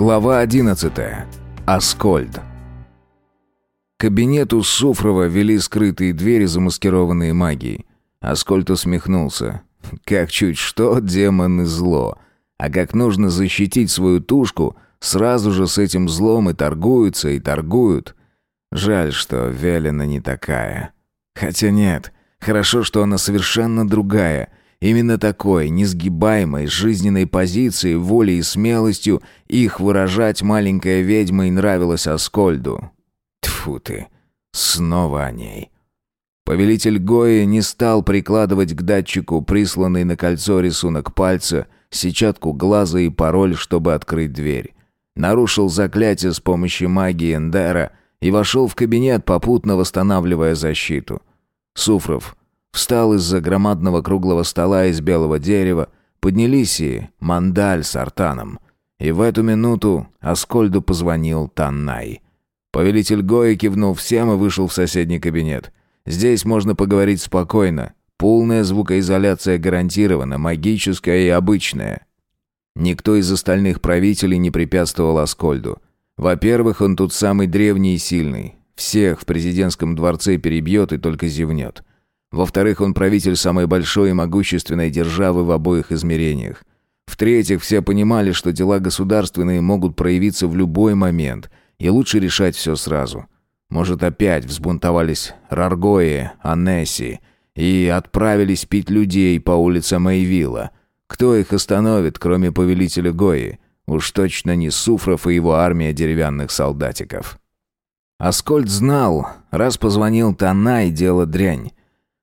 Глава 11. Аскольд. Кабинету Суфрова вели скрытые двери, замаскированные магией. Аскольд усмехнулся. Как чуть что, демон и зло. А как нужно защитить свою тушку, сразу же с этим злом и торгуются, и торгуют. Жаль, что Велена не такая. Хотя нет, хорошо, что она совершенно другая — Именно такой, несгибаемой, жизненной позиции, волей и смелостью их выражать маленькая ведьма и нравилась Аскольду. Тфу ты, снова о ней. Повелитель Гои не стал прикладывать к датчику присланный на кольцо рисунок пальца, сетчатку глаза и пароль, чтобы открыть дверь. Нарушил заклятие с помощью магии Эндера и вошел в кабинет, попутно восстанавливая защиту. Суфров Встал из-за громадного круглого стола из белого дерева, поднялись и мандаль с артаном. И в эту минуту Аскольду позвонил Таннай. Повелитель Гои кивнул всем и вышел в соседний кабинет. Здесь можно поговорить спокойно. Полная звукоизоляция гарантирована, магическая и обычная. Никто из остальных правителей не препятствовал Аскольду. Во-первых, он тут самый древний и сильный. Всех в президентском дворце перебьет и только зевнет. Во-вторых, он правитель самой большой и могущественной державы в обоих измерениях. В-третьих, все понимали, что дела государственные могут проявиться в любой момент, и лучше решать все сразу. Может, опять взбунтовались Раргои, Анесси и отправились пить людей по улицам Эйвилла. Кто их остановит, кроме повелителя Гои? Уж точно не Суфров и его армия деревянных солдатиков. Аскольд знал, раз позвонил Танай, дело дрянь.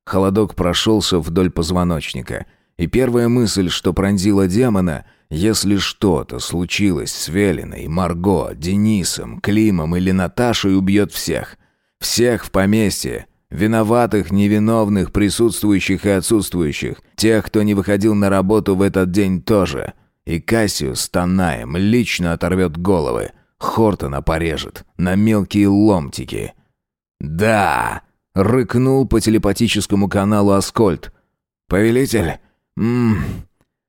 Холодок прошелся вдоль позвоночника. И первая мысль, что пронзила демона, если что-то случилось с Велиной, Марго, Денисом, Климом или Наташей, убьет всех. Всех в поместье. Виноватых, невиновных, присутствующих и отсутствующих. Тех, кто не выходил на работу в этот день тоже. И Кассиус с Танаем лично оторвет головы. Хортона порежет на мелкие ломтики. «Да!» Рыкнул по телепатическому каналу Аскольд. «Повелитель, ммм,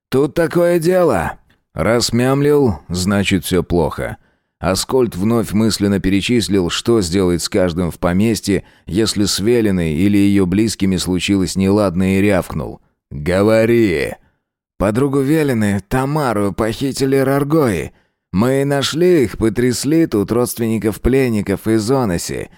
тут такое дело!» Раз мямлил, значит все плохо. Аскольд вновь мысленно перечислил, что сделает с каждым в поместье, если с Велиной или ее близкими случилось неладное и рявкнул. «Говори!» «Подругу Велины, Тамару, похитили Раргои. Мы нашли их, потрясли тут родственников пленников из Оноси.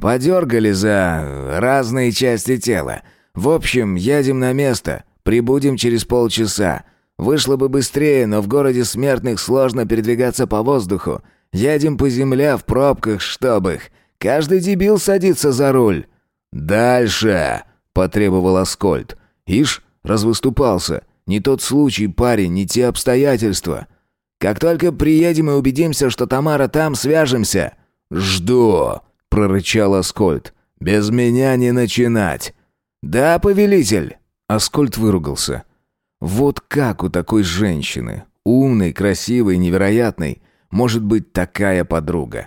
Подергали за разные части тела. В общем, едем на место. Прибудем через полчаса. Вышло бы быстрее, но в городе смертных сложно передвигаться по воздуху. Едем по земле в пробках, чтоб их. Каждый дебил садится за руль. «Дальше!» — потребовал Аскольд. «Ишь, развыступался. Не тот случай, парень, не те обстоятельства. Как только приедем и убедимся, что Тамара там, свяжемся». «Жду!» Прорычал Аскольд. «Без меня не начинать!» «Да, повелитель!» Аскольд выругался. «Вот как у такой женщины, умной, красивой, невероятной, может быть такая подруга?»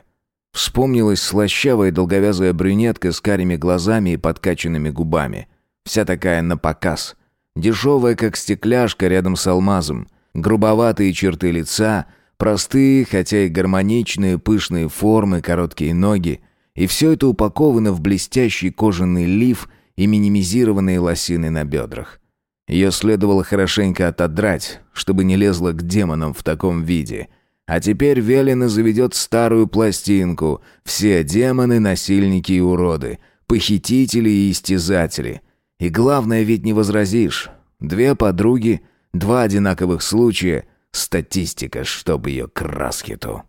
Вспомнилась слащавая долговязая брюнетка с карими глазами и подкачанными губами. Вся такая напоказ. Дешевая, как стекляшка рядом с алмазом. Грубоватые черты лица, простые, хотя и гармоничные, пышные формы, короткие ноги. И все это упаковано в блестящий кожаный лиф и минимизированные лосины на бедрах. Ее следовало хорошенько отодрать, чтобы не лезла к демонам в таком виде. А теперь Велина заведет старую пластинку. Все демоны, насильники и уроды. Похитители и истязатели. И главное ведь не возразишь. Две подруги, два одинаковых случая. Статистика, чтоб ее краски-то.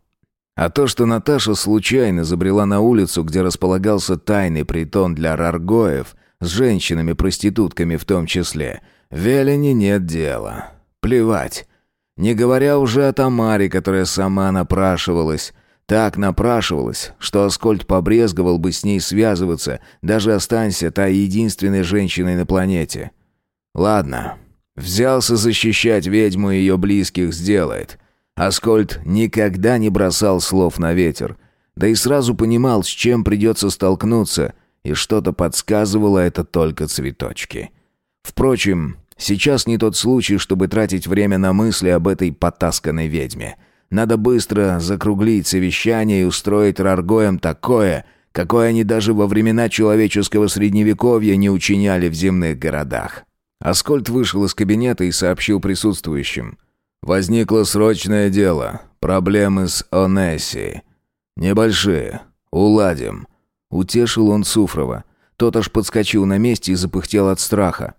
А то, что Наташа случайно забрела на улицу, где располагался тайный притон для раргоев, с женщинами-проститутками в том числе, Велине нет дела. Плевать. Не говоря уже о Тамаре, которая сама напрашивалась. Так напрашивалась, что Аскольд побрезговал бы с ней связываться, даже останься та единственной женщиной на планете. Ладно, взялся защищать ведьму и ее близких, сделает. Аскольд никогда не бросал слов на ветер, да и сразу понимал, с чем придется столкнуться, и что-то подсказывало это только цветочки. Впрочем, сейчас не тот случай, чтобы тратить время на мысли об этой потасканной ведьме. Надо быстро закруглить совещание и устроить Раргоем такое, какое они даже во времена человеческого средневековья не учиняли в земных городах. Аскольд вышел из кабинета и сообщил присутствующим. «Возникло срочное дело. Проблемы с Онесси. Небольшие. Уладим». Утешил он Суфрова. Тот аж подскочил на месте и запыхтел от страха.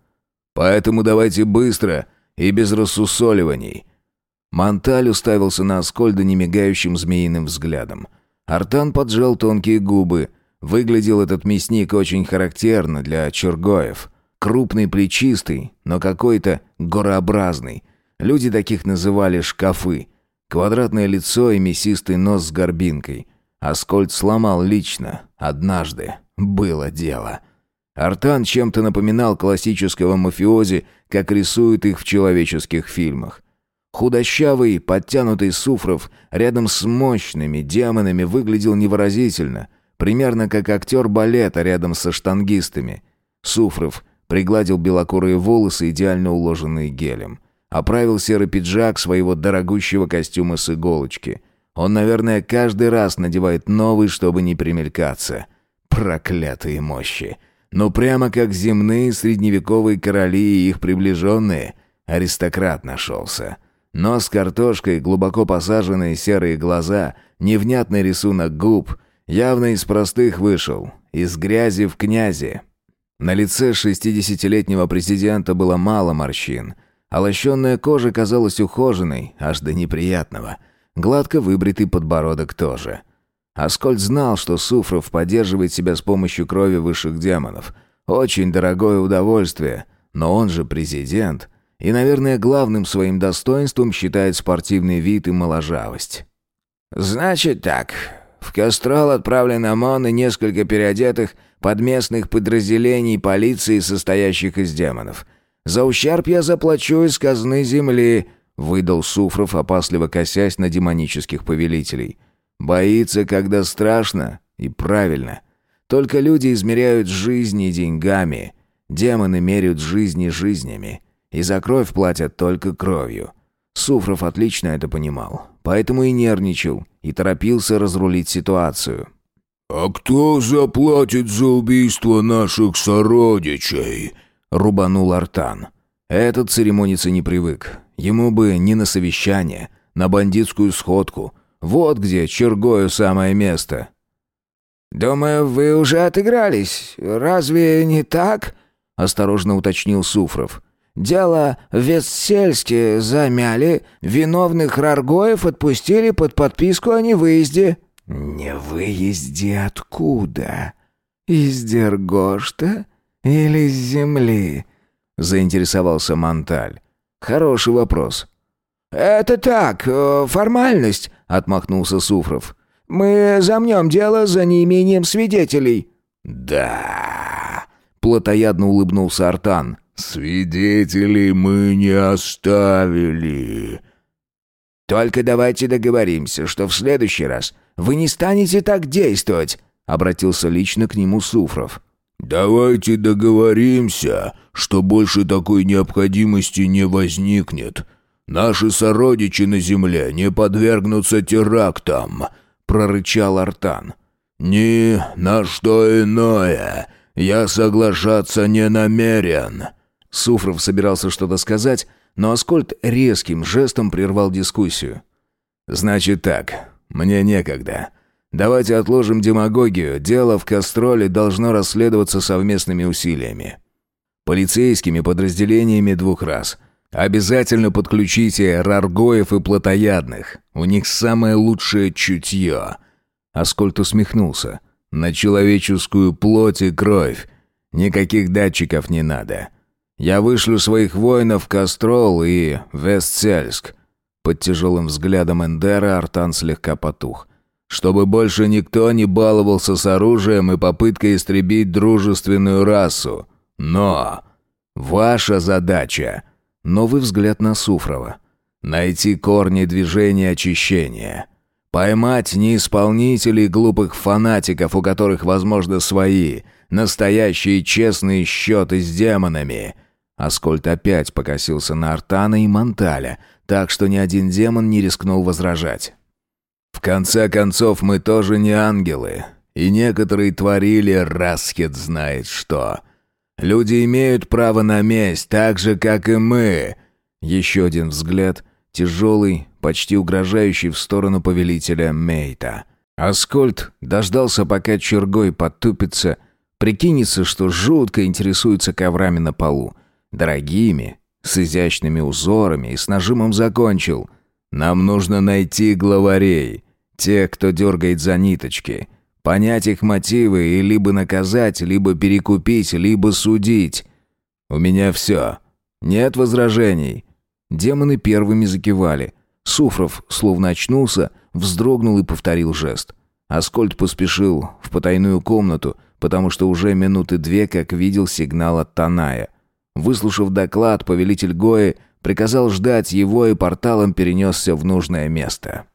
«Поэтому давайте быстро и без рассусоливаний». Монталь уставился на Аскольда немигающим змеиным взглядом. Артан поджал тонкие губы. Выглядел этот мясник очень характерно для чергоев. Крупный, плечистый, но какой-то горообразный. Люди таких называли шкафы. Квадратное лицо и мясистый нос с горбинкой. Аскольд сломал лично, однажды. Было дело. Артан чем-то напоминал классического мафиози, как рисуют их в человеческих фильмах. Худощавый, подтянутый Суфров рядом с мощными демонами выглядел невыразительно, примерно как актер балета рядом со штангистами. Суфров пригладил белокурые волосы, идеально уложенные гелем. Оправил серый пиджак своего дорогущего костюма с иголочки. Он, наверное, каждый раз надевает новый, чтобы не примелькаться. Проклятые мощи! Ну прямо как земные средневековые короли и их приближенные. Аристократ нашелся. Нос картошкой, глубоко посаженные серые глаза, невнятный рисунок губ. Явно из простых вышел. Из грязи в князи. На лице шестидесятилетнего президента было мало морщин, а лощенная кожа казалась ухоженной, аж до неприятного. Гладко выбритый подбородок тоже. Аскольд знал, что Суфров поддерживает себя с помощью крови высших демонов. Очень дорогое удовольствие, но он же президент. И, наверное, главным своим достоинством считает спортивный вид и моложавость. «Значит так. В Кастрол отправлен ОМОН и несколько переодетых подместных подразделений полиции, состоящих из демонов. За ущерб я заплачу из казны земли», — выдал Суфров, опасливо косясь на демонических повелителей. «Боится, когда страшно, и правильно. Только люди измеряют жизни деньгами, демоны меряют жизни жизнями, и за кровь платят только кровью». Суфров отлично это понимал, поэтому и нервничал, и торопился разрулить ситуацию. «А кто заплатит за убийство наших сородичей?» — рубанул Артан. Этот церемониться не привык. Ему бы не на совещание, на бандитскую сходку. Вот где Чергою самое место. «Думаю, вы уже отыгрались. Разве не так?» — осторожно уточнил Суфров. «Дело в Вестсельске замяли, виновных Раргоев отпустили под подписку о невыезде». «Не выезде откуда? Из Дергошта или с земли?» — заинтересовался Монталь. «Хороший вопрос». «Это так, э, формальность», — отмахнулся Суфров. «Мы замнем дело за неимением свидетелей». «Да...» — плотоядно улыбнулся Артан. «Свидетелей мы не оставили». «Только давайте договоримся, что в следующий раз вы не станете так действовать», — обратился лично к нему Суфров. «Давайте договоримся, что больше такой необходимости не возникнет. Наши сородичи на земле не подвергнутся терактам», — прорычал Артан. «Ни на что иное я соглашаться не намерен». Суфров собирался что-то сказать, но Аскольд резким жестом прервал дискуссию. «Значит так, мне некогда. Давайте отложим демагогию, дело в Кастроле должно расследоваться совместными усилиями. Полицейскими подразделениями двух раз. Обязательно подключите Раргоев и Платоядных, у них самое лучшее чутье». Аскольд усмехнулся. «На человеческую плоть и кровь. Никаких датчиков не надо». Я вышлю своих воинов в Кастрол и Вестсельск». Под тяжелым взглядом Эндера Артан слегка потух. «Чтобы больше никто не баловался с оружием и попыткой истребить дружественную расу. Но ваша задача...» Новый взгляд на Суфрова. «Найти корни движения очищения». Поймать неисполнителей глупых фанатиков, у которых, возможно, свои, настоящие честные счеты с демонами. Аскольд опять покосился на Артана и Монталя. так что ни один демон не рискнул возражать. «В конце концов, мы тоже не ангелы, и некоторые творили Расхет знает что. Люди имеют право на месть, так же, как и мы». Еще один взгляд, тяжелый, почти угрожающий в сторону повелителя Мейта. Аскольд дождался, пока Чергой потупится, прикинется, что жутко интересуется коврами на полу. Дорогими, с изящными узорами и с нажимом закончил. «Нам нужно найти главарей, тех, кто дергает за ниточки, понять их мотивы и либо наказать, либо перекупить, либо судить. У меня все. Нет возражений». Демоны первыми закивали. Суфров словно очнулся, вздрогнул и повторил жест. Аскольд поспешил в потайную комнату, потому что уже минуты две как видел сигнал от Таная. Выслушав доклад, повелитель Гои приказал ждать его и порталом перенесся в нужное место.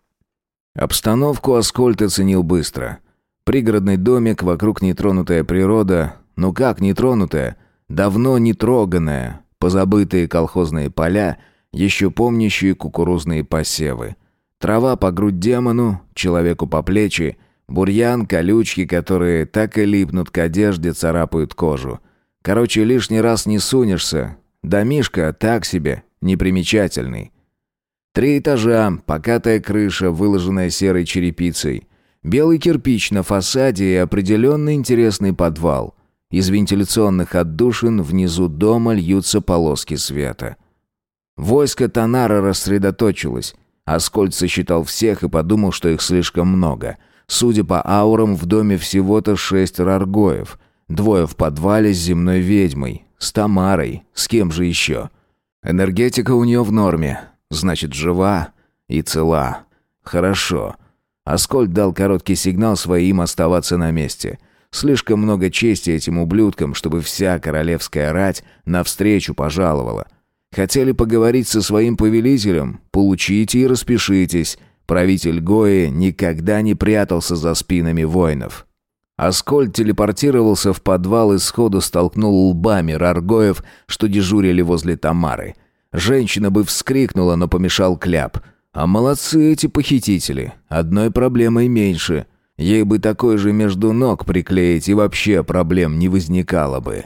Обстановку Аскольд оценил быстро. Пригородный домик, вокруг нетронутая природа. Ну как нетронутая? Давно не троганная. Позабытые колхозные поля, еще помнящие кукурузные посевы. Трава по грудь демону, человеку по плечи, бурьян, колючки, которые так и липнут к одежде, царапают кожу. Короче, лишний раз не сунешься. Домишка так себе, непримечательный. Три этажа, покатая крыша, выложенная серой черепицей. Белый кирпич на фасаде и определенно интересный подвал. Из вентиляционных отдушин внизу дома льются полоски света. Войско Танара рассредоточилось. Аскольд сосчитал всех и подумал, что их слишком много. Судя по аурам, в доме всего-то шесть раргоев. Двое в подвале с земной ведьмой. С Тамарой. С кем же еще? Энергетика у нее в норме. Значит, жива и цела. Хорошо. Аскольд дал короткий сигнал своим оставаться на месте. Слишком много чести этим ублюдкам, чтобы вся королевская рать навстречу пожаловала. Хотели поговорить со своим повелителем? Получите и распишитесь. Правитель Гои никогда не прятался за спинами воинов. Аскольд телепортировался в подвал и сходу столкнул лбами Раргоев, что дежурили возле Тамары. Женщина бы вскрикнула, но помешал кляп. А молодцы эти похитители. Одной проблемой меньше. Ей бы такой же между ног приклеить, и вообще проблем не возникало бы.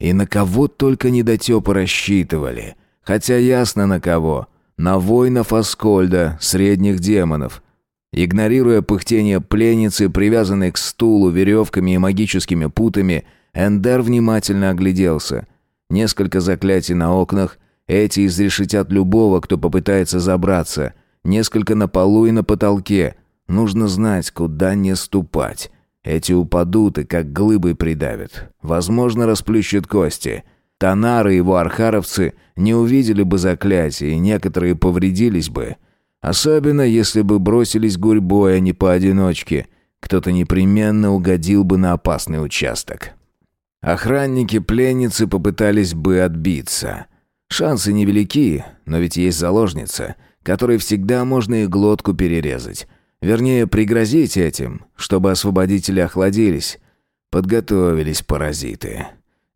И на кого только недотепы рассчитывали. Хотя ясно на кого. На воинов Аскольда, средних демонов. Игнорируя пыхтение пленницы, привязанной к стулу веревками и магическими путами, Эндер внимательно огляделся. Несколько заклятий на окнах, эти изрешетят любого, кто попытается забраться. Несколько на полу и на потолке. Нужно знать, куда не ступать. Эти упадут и как глыбы придавят. Возможно, расплющат кости. Танары и его архаровцы не увидели бы заклятия, и некоторые повредились бы. Особенно, если бы бросились гурьбой, а не поодиночке. Кто-то непременно угодил бы на опасный участок. Охранники пленницы попытались бы отбиться. Шансы невелики, но ведь есть заложница, которой всегда можно и глотку перерезать. Вернее, пригрозить этим, чтобы освободители охладились. Подготовились паразиты.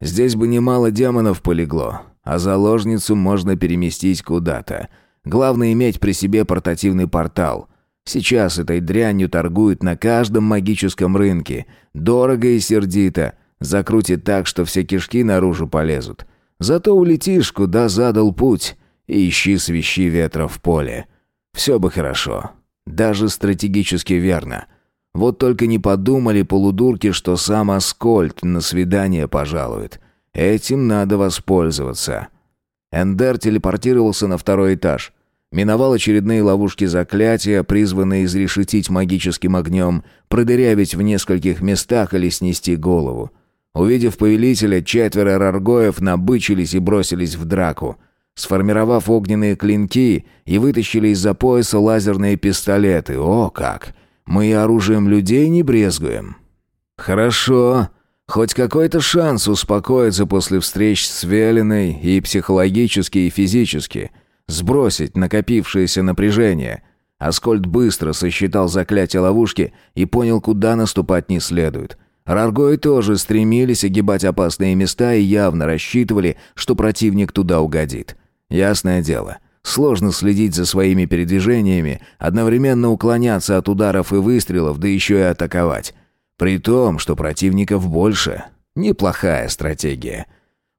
Здесь бы немало демонов полегло, а заложницу можно переместить куда-то — Главное иметь при себе портативный портал. Сейчас этой дрянью торгуют на каждом магическом рынке. Дорого и сердито. Закрутит так, что все кишки наружу полезут. Зато улетишь, куда задал путь. И ищи свищи ветра в поле. Все бы хорошо. Даже стратегически верно. Вот только не подумали полудурки, что сам Аскольд на свидание пожалует. Этим надо воспользоваться. Эндер телепортировался на второй этаж. Миновал очередные ловушки заклятия, призванные изрешетить магическим огнем, продырявить в нескольких местах или снести голову. Увидев повелителя, четверо раргоев набычились и бросились в драку. Сформировав огненные клинки и вытащили из-за пояса лазерные пистолеты. О как! Мы и оружием людей не брезгуем. Хорошо. Хоть какой-то шанс успокоиться после встреч с Велиной и психологически, и физически – сбросить накопившееся напряжение. Аскольд быстро сосчитал заклятие ловушки и понял, куда наступать не следует. Раргои тоже стремились огибать опасные места и явно рассчитывали, что противник туда угодит. Ясное дело, Сложно следить за своими передвижениями, одновременно уклоняться от ударов и выстрелов, да еще и атаковать. При том, что противников больше. Неплохая стратегия.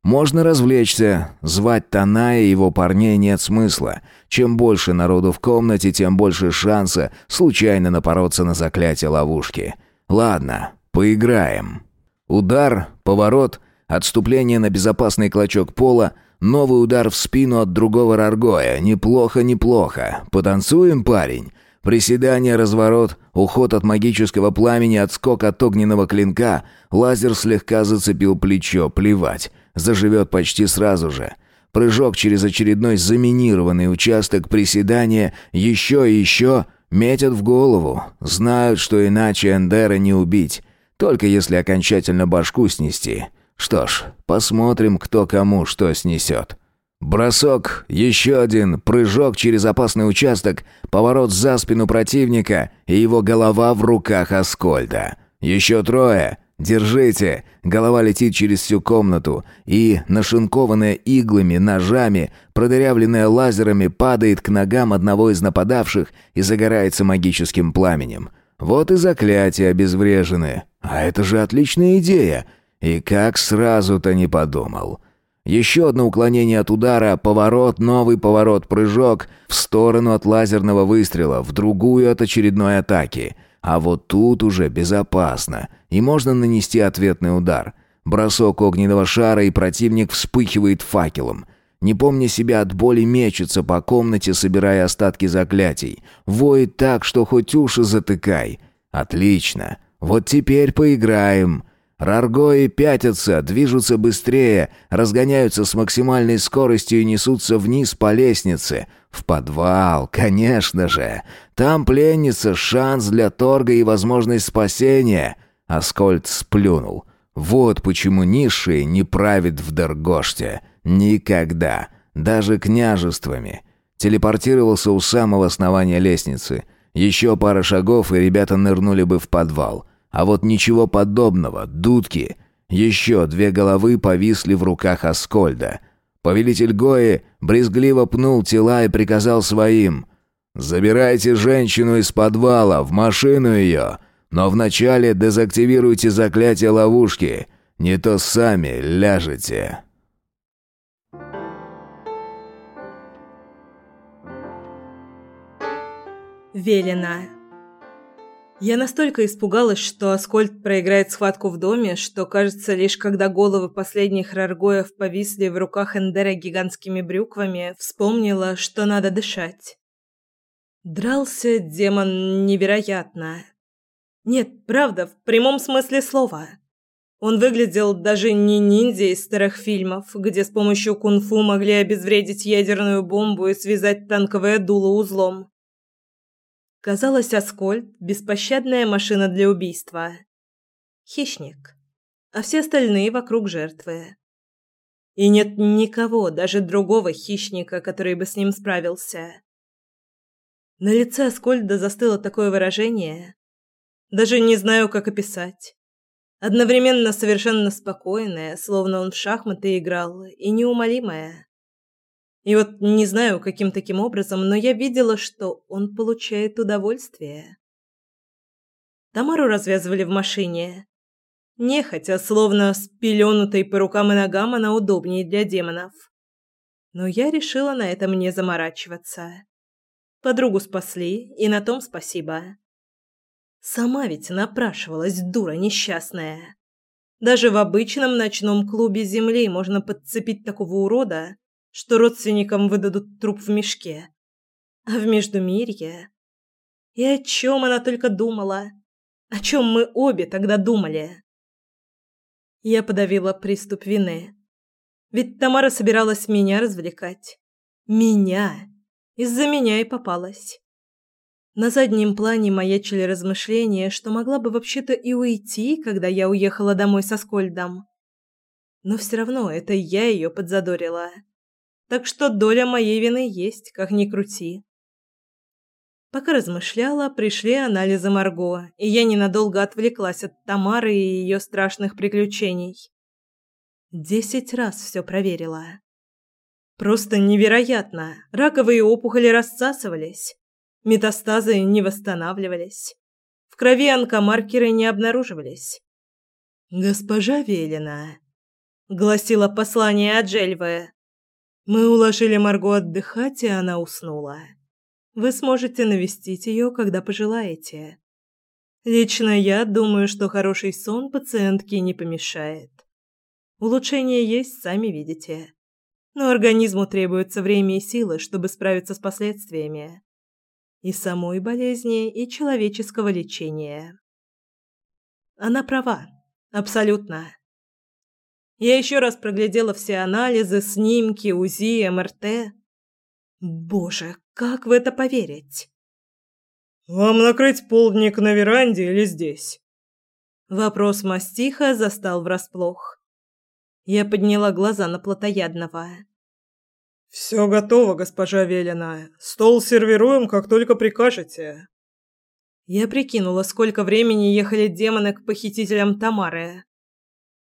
Можно развлечься, звать Таная и его парней нет смысла. Чем больше народу в комнате, тем больше шанса случайно напороться на заклятие ловушки. Ладно, поиграем. Удар, поворот, отступление на безопасный клочок пола, новый удар в спину от другого Раргоя. Неплохо, неплохо. Потанцуем, парень. Приседание, разворот, уход от магического пламени, отскок от огненного клинка. Лазер слегка зацепил плечо, плевать. Заживет почти сразу же. Прыжок через очередной заминированный участок приседания, еще и еще, метят в голову. Знают, что иначе Эндера не убить. Только если окончательно башку снести. Что ж, посмотрим, кто кому что снесет. Бросок, еще один, прыжок через опасный участок, поворот за спину противника и его голова в руках Аскольда. Еще трое. Держите. Голова летит через всю комнату и, нашинкованная иглами, ножами, продырявленная лазерами, падает к ногам одного из нападавших и загорается магическим пламенем. Вот и заклятия обезврежены. А это же отличная идея. И как сразу-то не подумал. Еще одно уклонение от удара, поворот, новый поворот, прыжок в сторону от лазерного выстрела, в другую от очередной атаки. А вот тут уже безопасно, и можно нанести ответный удар. Бросок огненного шара, и противник вспыхивает факелом. Не помня себя от боли, мечется по комнате, собирая остатки заклятий. Воет так, что хоть уши затыкай. Отлично. Вот теперь поиграем. Раргои пятятся, движутся быстрее, разгоняются с максимальной скоростью и несутся вниз по лестнице. В подвал, конечно же. Там пленница, шанс для торга и возможность спасения. Аскольд сплюнул. Вот почему низшие не правит в Дергоште. Никогда. Даже княжествами. Телепортировался у самого основания лестницы. Еще пара шагов, и ребята нырнули бы в подвал. А вот ничего подобного, дудки. Еще две головы повисли в руках Аскольда. Повелитель Гои брезгливо пнул тела и приказал своим «Забирайте женщину из подвала, в машину ее, но вначале дезактивируйте заклятие ловушки, не то сами ляжете». Велена. Я настолько испугалась, что Аскольд проиграет схватку в доме, что, кажется, лишь когда головы последних раргоев повисли в руках Эндера гигантскими брюквами, вспомнила, что надо дышать. Дрался демон невероятно. Нет, правда, в прямом смысле слова. Он выглядел даже не ниндзя из старых фильмов, где с помощью кунг-фу могли обезвредить ядерную бомбу и связать танковое дуло узлом. Казалось, Аскольд – беспощадная машина для убийства. Хищник. А все остальные вокруг жертвы. И нет никого, даже другого хищника, который бы с ним справился. На лице Аскольда застыло такое выражение. Даже не знаю, как описать. Одновременно совершенно спокойное, словно он в шахматы играл, и неумолимое. И вот не знаю, каким таким образом, но я видела, что он получает удовольствие. Тамару развязывали в машине. Нехотя, словно спеленутой по рукам и ногам, она удобнее для демонов. Но я решила на этом не заморачиваться. Подругу спасли, и на том спасибо. Сама ведь напрашивалась, дура несчастная. Даже в обычном ночном клубе земли можно подцепить такого урода, что родственникам выдадут труп в мешке. А в Междумирье... И о чем она только думала? О чем мы обе тогда думали? Я подавила приступ вины. Ведь Тамара собиралась меня развлекать. Меня. Из-за меня и попалась. На заднем плане маячили размышления, что могла бы вообще-то и уйти, когда я уехала домой со Скольдом. Но все равно это я ее подзадорила. Так что доля моей вины есть, как ни крути. Пока размышляла, пришли анализы Марго, и я ненадолго отвлеклась от Тамары и ее страшных приключений. Десять раз все проверила. Просто невероятно. Раковые опухоли рассасывались. Метастазы не восстанавливались. В крови онкомаркеры не обнаруживались. «Госпожа Велина», — гласило послание от Джельвы, — «мы уложили Марго отдыхать, и она уснула. Вы сможете навестить ее, когда пожелаете. Лично я думаю, что хороший сон пациентке не помешает. Улучшения есть, сами видите. Но организму требуется время и силы, чтобы справиться с последствиями. И самой болезни, и человеческого лечения. Она права. Абсолютно. Я еще раз проглядела все анализы, снимки, УЗИ, МРТ. Боже, как в это поверить? «Вам накрыть полдник на веранде или здесь?» Вопрос мастиха застал врасплох. Я подняла глаза на плотоядного. «Все готово, госпожа Велина. Стол сервируем, как только прикажете». Я прикинула, сколько времени ехали демоны к похитителям Тамары.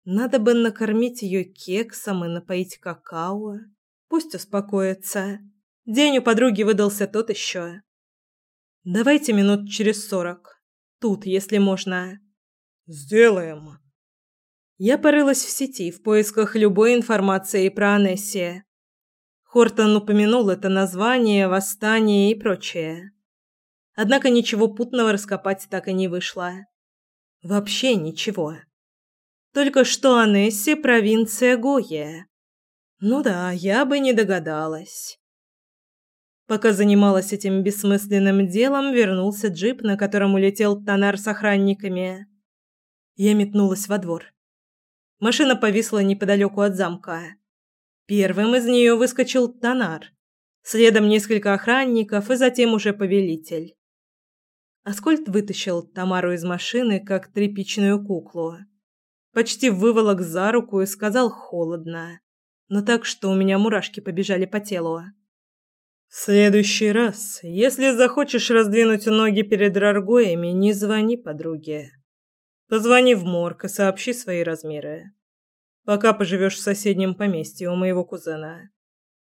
Надо бы накормить ее кексом и напоить какао. Пусть успокоится. День у подруги выдался тот еще. Давайте минут через сорок. Тут, если можно. Сделаем. Я порылась в сети в поисках любой информации про Анесси. Хортон упомянул это название, восстание и прочее. Однако ничего путного раскопать так и не вышло. Вообще ничего. Только что Анесси – провинция Гоя. Ну да, я бы не догадалась. Пока занималась этим бессмысленным делом, вернулся джип, на котором улетел Тонар с охранниками. Я метнулась во двор. Машина повисла неподалеку от замка. Первым из нее выскочил Тонар. Следом несколько охранников и затем уже повелитель. Аскольд вытащил Тамару из машины, как тряпичную куклу. Почти выволок за руку и сказал холодно, но так, что у меня мурашки побежали по телу. «В следующий раз, если захочешь раздвинуть ноги перед Раргоями, не звони подруге. Позвони в морг и сообщи свои размеры пока поживешь в соседнем поместье у моего кузена.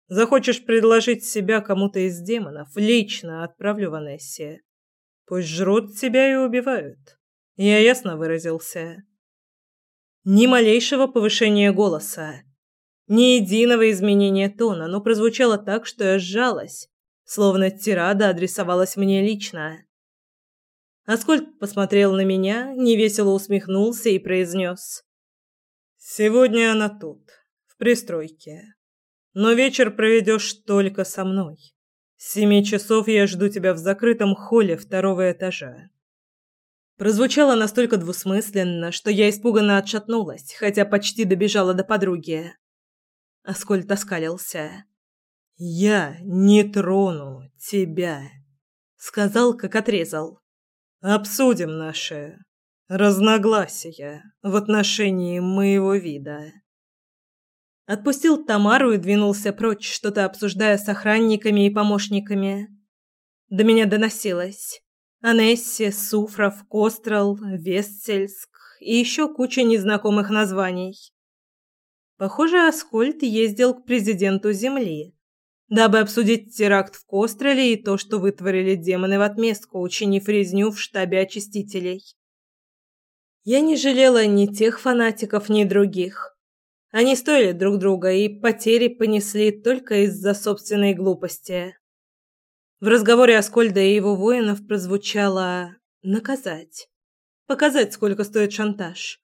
Захочешь предложить себя кому-то из демонов, лично отправлю в Анессе. Пусть жрут тебя и убивают. Я ясно выразился. Ни малейшего повышения голоса, ни единого изменения тона, но прозвучало так, что я сжалась, словно тирада адресовалась мне лично. Аскольд посмотрел на меня, невесело усмехнулся и произнес. Сегодня она тут, в пристройке. Но вечер проведешь только со мной. С семи часов я жду тебя в закрытом холле второго этажа. Прозвучало настолько двусмысленно, что я испуганно отшатнулась, хотя почти добежала до подруги. Аскольд оскалился. «Я не трону тебя», — сказал, как отрезал. «Обсудим наше разногласия в отношении моего вида. Отпустил Тамару и двинулся прочь, что-то обсуждая с охранниками и помощниками. До меня доносилось. Анесси, Суфров, Кострел, Вестсельск и еще куча незнакомых названий. Похоже, Аскольд ездил к президенту Земли, дабы обсудить теракт в Костреле и то, что вытворили демоны в отместку, учинив резню в штабе очистителей. Я не жалела ни тех фанатиков, ни других. Они стоили друг друга и потери понесли только из-за собственной глупости. В разговоре Аскольда и его воинов прозвучало «наказать», показать, сколько стоит шантаж.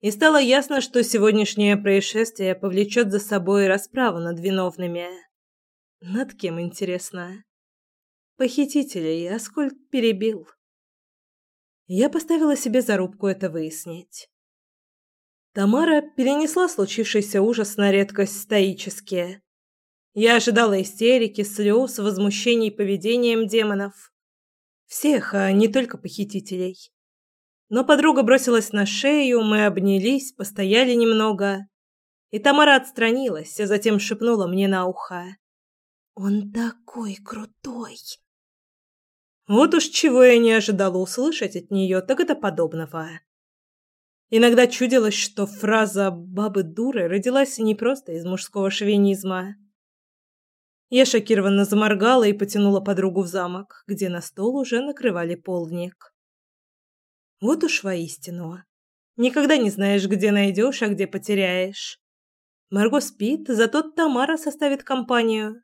И стало ясно, что сегодняшнее происшествие повлечет за собой расправу над виновными. Над кем, интересно? Похитителей Аскольд перебил. Я поставила себе зарубку это выяснить. Тамара перенесла случившийся ужас на редкость стоически. Я ожидала истерики, слез, возмущений поведением демонов. Всех, а не только похитителей. Но подруга бросилась на шею, мы обнялись, постояли немного. И Тамара отстранилась, а затем шепнула мне на ухо. «Он такой крутой!» Вот уж чего я не ожидала услышать от нее, так это подобного. Иногда чудилось, что фраза «бабы дуры» родилась не просто из мужского шовинизма, Я шокированно заморгала и потянула подругу в замок, где на стол уже накрывали полдник. Вот уж воистину. Никогда не знаешь, где найдешь, а где потеряешь. Марго спит, зато Тамара составит компанию.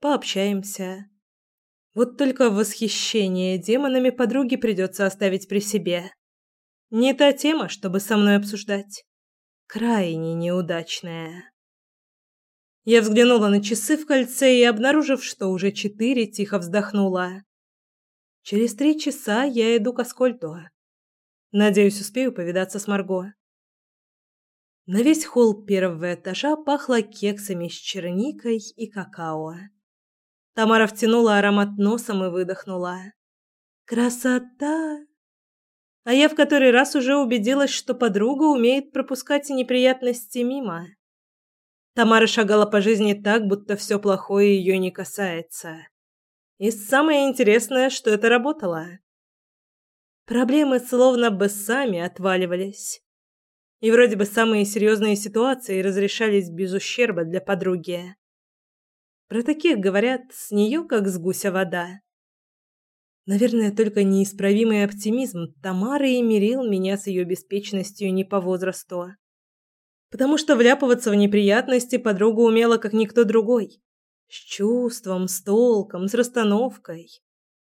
Пообщаемся. Вот только восхищение демонами подруги придется оставить при себе. Не та тема, чтобы со мной обсуждать. Крайне неудачная. Я взглянула на часы в кольце и, обнаружив, что уже четыре, тихо вздохнула. Через три часа я иду к Аскольду. Надеюсь, успею повидаться с Марго. На весь холл первого этажа пахло кексами с черникой и какао. Тамара втянула аромат носом и выдохнула. Красота! А я в который раз уже убедилась, что подруга умеет пропускать неприятности мимо. Тамара шагала по жизни так, будто все плохое ее не касается. И самое интересное, что это работало. Проблемы словно бы сами отваливались. И вроде бы самые серьезные ситуации разрешались без ущерба для подруги. Про таких говорят, с нее как с гуся вода. Наверное, только неисправимый оптимизм Тамары и мирил меня с ее беспечностью не по возрасту. Потому что вляпываться в неприятности подруга умела как никто другой. С чувством, с толком, с расстановкой.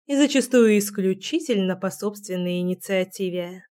И зачастую исключительно по собственной инициативе.